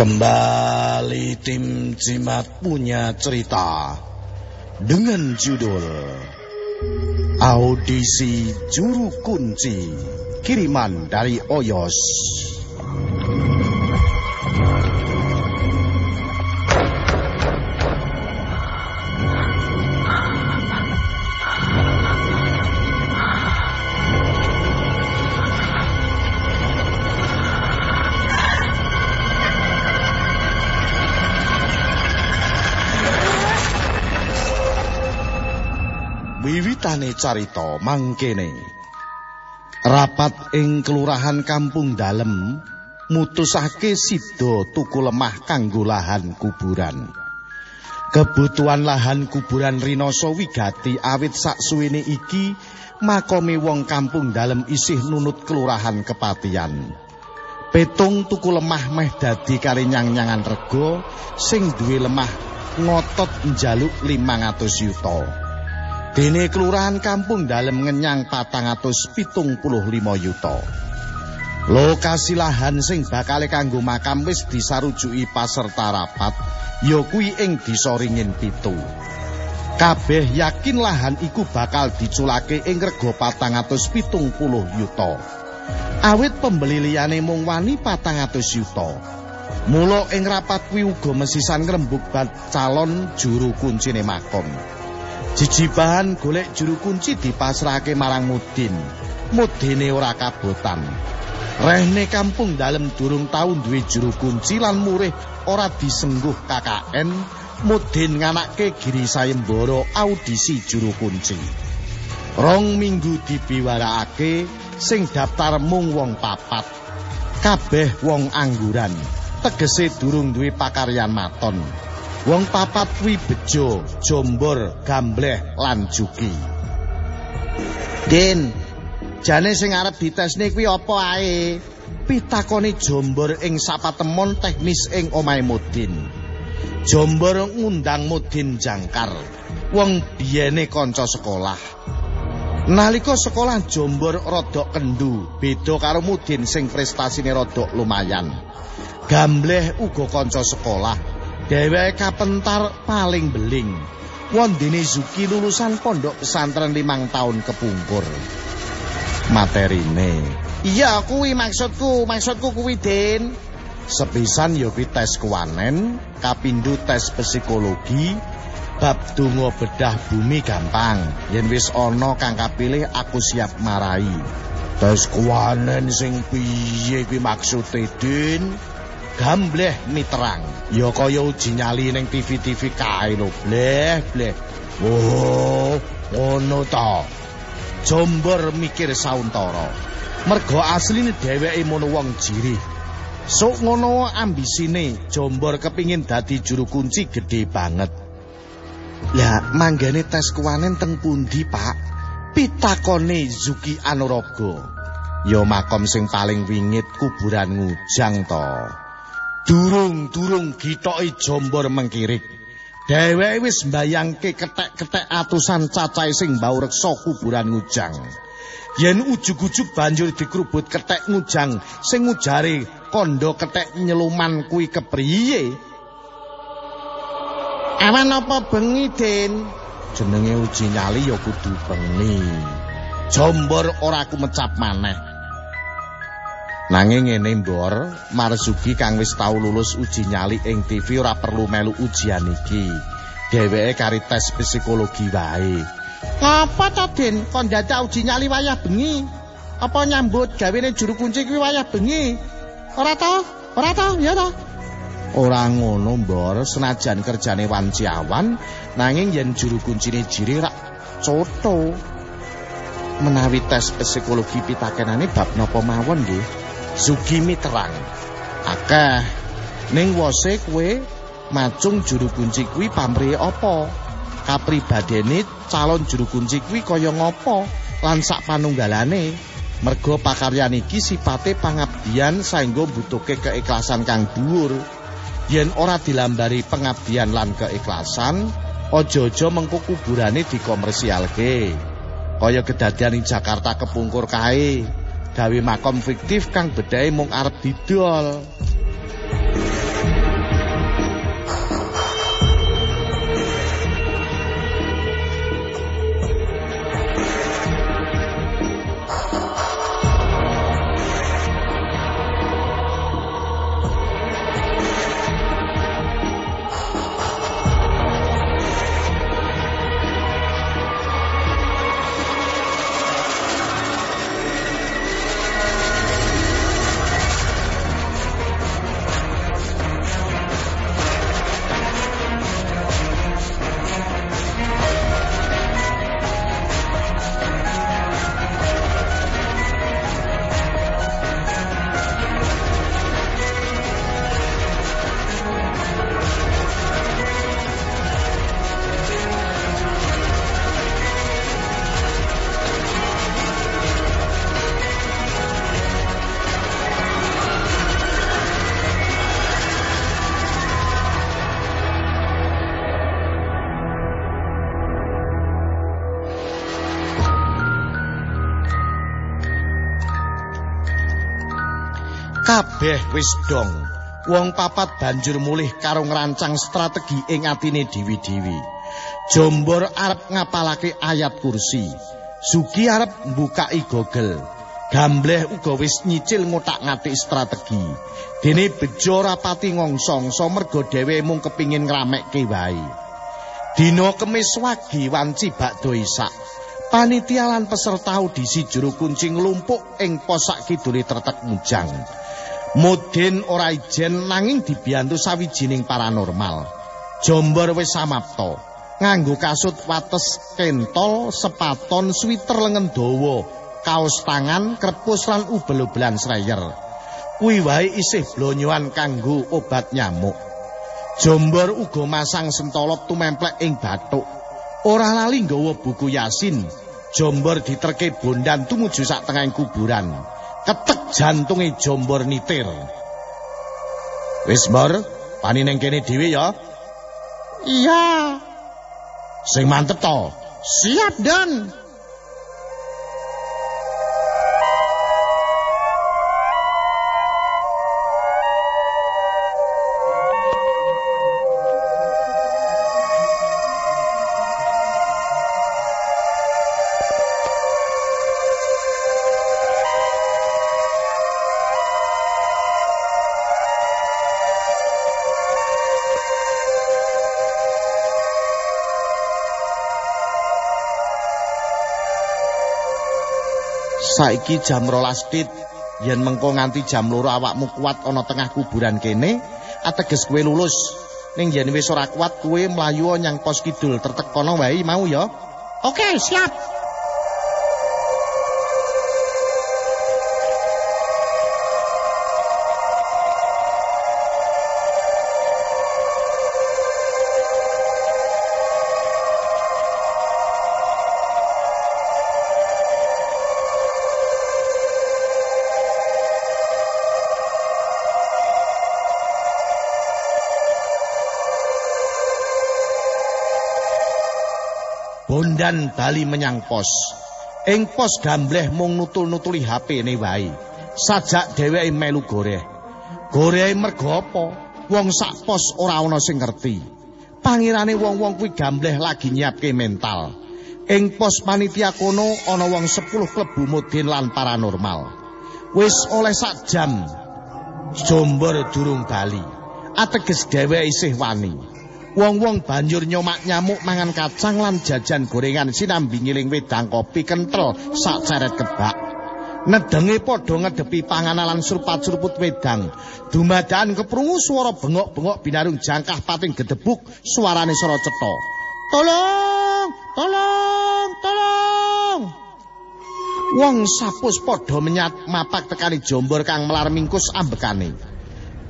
Kembali tim Cimat punya cerita dengan judul Audisi Juru Kunci kiriman dari Oyos. Wiwitane carita mangkene. Rapat ing kelurahan Kampung Dalem mutusake sida tuku lemah kanggo lahan kuburan. Kebutuhan lahan kuburan Rinoso wigati awit saksuwene iki makome wong Kampung Dalem isih nunut kelurahan kepatian. Petung tuku lemah meh dadi karinyang-nyangan rego sing duwe lemah ngotot njaluk 500 yuta. Dene kelurahan kampung dalem ngenyang patang atus. Lokasi lahan sing bakal kanggo makam wis disarujuki paserta rapat, ya kuwi ing desa ringin pitu. Kabeh yakin lahan iku bakal diculake ing rega patang atus. Awit pembeli liyane mung wani patang atus yuta. Mula ing rapat kuwi uga mesisan ngrembug bab calon juru kuncine makom. Jijibahan golek juru kunci dipasrahake marang Mudin. Mudine ora kabotan. Rehne kampung dalem durung taun duwe juru kunci lan murih ora disengguh KKN. Mudin nganakke Giri Sayembara audisi juru kunci. Rong minggu dibiwarakake sing daftar mung wong papat. Kabeh wong angguran. Tegese durung duwe pakaryan maton. Wong papat kuwi bejo, jombor, gambleh lan juki. Din, jane sing arep ditesne kuwi apa ae? Pitakone jombor ing sapatemon teknis ing omahe Mudin. Jombor ngundang Mudin jangkar. Wong biyene kanca sekolah. Nalika sekolah Jombor rodok kendu, beda karo Mudin sing prestasine rodok lumayan. Gambleh uga kanca sekolah. Dheweke kapentar paling beling. Wondene Zuki lulusan pondok pesantren limang tahun kepungkur. Materine. Iya, kuwi maksudku, maksudku kuwi, Den. Sepisan kuwi tes kuwanen, kapindho tes psikologi, bab donga bedah bumi gampang. Yen wis ana kang kapilih aku siap marai. Tes kuwanen sing piye kuwi maksude, Den? Gambleh miterang. Ya kaya uji nyali ning TV-TV kae lho, bleh bleh. Oh, ngono ta. Jombor mikir sauntara. Mergo asline dheweke mono wong jiri. Sok ngono ambisine, Jombor kepingin dadi juru kunci gede banget. Lah, manggane tes kuwanen teng pundi, Pak? Pitakone Zuki Anuraga. Ya makom sing paling wingit kuburan ngujang to. Durung-durung gitoke jombor mengkirik. Dheweke wis mbayangke ketek-ketek atusan cacahe sing mbau reksa kuburan ngujang. Yen ujug-ujug banjur dikrubut ketek ngujang sing ngujare kondo ketek nyeluman kuwi kepriye? Awan apa bengi, Den? Jenenge uji nyali ya kudu bengi. Jombor ora kumecap maneh. Nanging ngene mbor, Marzuki kang wis tau lulus uji nyali ing TV ora perlu melu ujian iki. Dheweke kari tes psikologi wae. Apa to, Den? Kon dadak uji nyali wayah bengi? Apa nyambut gawene juru kunci kuwi wayah bengi? Ora to? Ora to? Ya to? Ora ngono, Mbor. Senajan kerjane wanci awan, nanging yen juru kuncine jiri rak coto. Menawi tes psikologi pitakenane bab napa mawon nggih? Sugimi terang. Akeh ning wose kowe macung juru kunci kuwi pamrih apa? Kapribadene calon juru kunci kuwi kaya ngopo? Lan sak panunggalane merga pakaryan iki sipate pangabdian saengga mbutuhke keikhlasan kang dhuwur. Yen ora dilambari pengabdian lan keikhlasan, aja-aja mengko kuburane dikomersialke. Kaya kedadian ing Jakarta kepungkur kae. Gawe makom fiktif kang bedhae mung arep didol. Kabeh wis dong. Wong papat banjur mulih karo ngrancang strategi ing atine dewi-dewi. Jombor arep ngapalake ayat kursi. Sugi arep mbukai Google. Gambleh uga wis nyicil ngotak-ngatik strategi. Dene bejo rapati ngongsong-so mergo dhewe mung kepingin ngramekke wae. Dina kemis wagi wanci bakdo isak. Panitia lan peserta audisi juru kunci nglumpuk ing pos sak kidule tretek mujang. Mudin ora ijen nanging dibiyantu sawijining paranormal. Jombor wis samapta. Nganggo kasut wates kentol, sepaton, sweater lengan dawa, kaos tangan, krepus lan ubel-ubelan sreyer. Kuwi wae isih blonyoan kanggo obat nyamuk. Jombor uga masang sentolop tumemplek ing bathuk. Ora lali nggawa buku Yasin. Jombor diterke bondan tumuju sak tengahing kuburan. Ketek jantunge Jombor nitir. Wis mbor, pani ning kene dhewe ya. Iya. Sing mantep to. Siap, Don. Saiki jam rolas tit. Yen mengko nganti jam loro awakmu kuat ana tengah kuburan kene ateges kowe lulus. Ning yen wis ora kuat kowe mlayu nyang pos kidul tertek kono wae mau ya? Oke, siap. Bondan bali menyang pos. Ing pos gambleh mung nutul-nutuli HP ne wae. Sajak dheweke melu goreh. Goreh mergo apa? Wong sak pos ora ana sing ngerti. Pangirane wong-wong kuwi gambleh lagi nyiapke mental. Ing pos panitia kono ana wong 10 klebu mudin lan paranormal. Wis oleh sak jam jombor durung bali. Ateges dheweke isih wani Wong-wong banjur nyomak nyamuk mangan kacang lan jajan gorengan sinambi ngiling wedang kopi kentel sak ceret kebak. Nedenge padha ngedepi panganan lan surpat-surput wedang. Dumadaan keprungu swara bengok-bengok binarung jangkah pating gedebuk suarane sora cetha. Tolong, tolong, tolong. Wong sapus padha menyat mapak tekani jombor kang melar mingkus ambekane.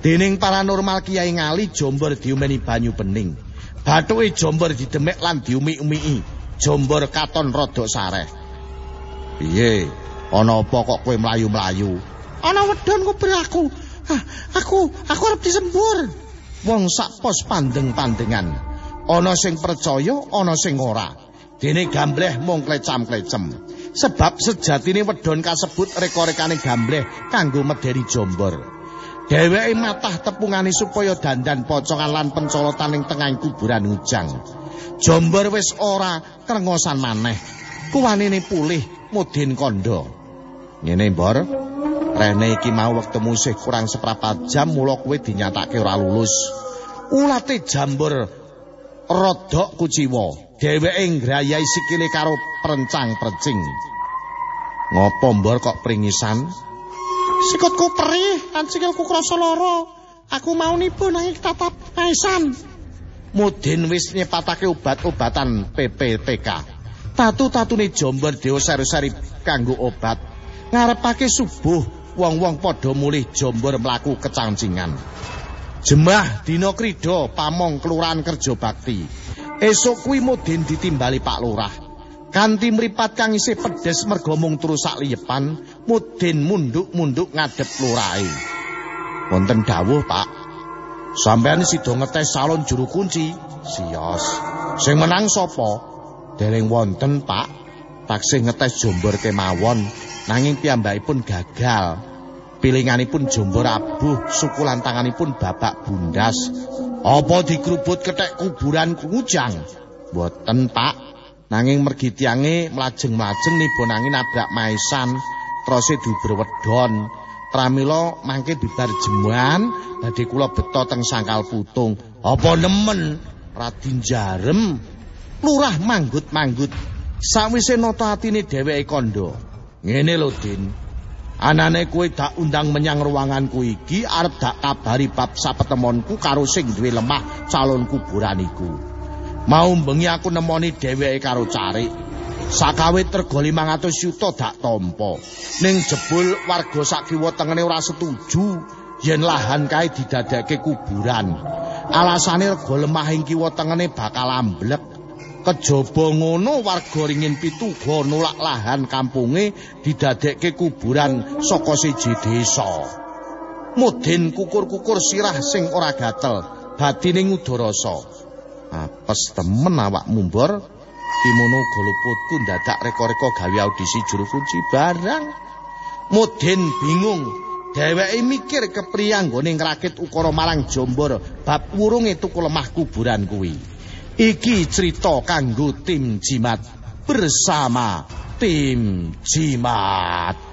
Dening paranormal Kiai Ngali Jombor diumeni banyu bening. Bathuke Jombor didemek lan diumi-umii. Jombor katon rada sareh. Piye? Ana apa kok kowe mlayu-mlayu? Ana wedon kubur aku. Ah, aku, aku arep disembur. Wong sak pos pandeng-pandengan. Ana sing percaya, ana sing ora. Dene gambleh mung klecam-klecem. Sebab sejatine wedon kasebut reko-rekane gambleh kanggo medeni Jombor. Dheweke matah tepungane supaya dandan pocongan lan pencolotan ing tengahing kuburan ujang. Jombor wis ora krengosan maneh. Kuwanine pulih mudin kondo. Ngene, Mbor. Rene iki mau wektemu isih kurang seprapat jam mula kowe dinyatake ora lulus. Ulate jambur rodok kuciwa. Dheweke ngrayai sikile karo prencang-precing. Ngopo Mbor kok pringisan? Sikutku perih lan sikilku krasa lara. Aku mau nipu nanging tatap paisan. Mudin wis nyepatake obat-obatan PPPK. Tatu-tatune Jombor Dewa seri-seri kanggo obat. Ngarepake subuh wong-wong padha mulih Jombor mlaku kecangcingan. Jemah dina krida pamong kelurahan kerja bakti. Esuk kuwi Mudin ditimbali Pak Lurah. Kanti mripat kang isih pedes merga mung terus sak liyepan, Mudin munduk-munduk ngadep lurae. Wonten dawuh, Pak. Sampeyan sida ngetes salon juru kunci. Sios. Sing menang sapa? Dereng wonten, Pak. Taksih ngetes jombor kemawon, nanging piyambakipun gagal. Pilinganipun jombo rabuh, sukulan tanganipun babak bundas. Apa dikrubut ketek kuburan kujang? Boten, Pak. Nanging mergi tiange mlajeng-mlajeng nibonangi nabrak maisan, trose duber wedon. Pramila mangke bibar jemuan, badhe kula beto teng sangkal putung. Apa nemen Radin Jarem lurah manggut-manggut sawise nata atine dheweke kandha. Ngene lho, Din. Anane kowe dak undang menyang ruanganku iki arep dak kabari bab sapetemonku karo sing duwe lemah calon kuburan iku. Mau bengi aku nemoni dheweke karo carik. Sakawit rega 500 yuta dak tampa. Ning jebul warga sak kiwa tengene ora setuju yen lahan kae didadekke kuburan. Alasane rega lemah ing kiwa tengene bakal amblek. Kejaba ngono warga ringin pituga nolak lahan kampunge didadekke kuburan saka siji desa. Mudin kukur-kukur sirah sing ora gatel, batine ngudarasa. Apes temen awakmu mbor. Kimono goloputku ndadak reka-reka gawe audisi juru kunci barang. Mudin bingung. Dheweke mikir kepriyanggone ngrakit ukara marang Jombor bab wurunge tuku lemah kuburan kuwi. Iki cerita kanggo tim jimat bersama tim jimat.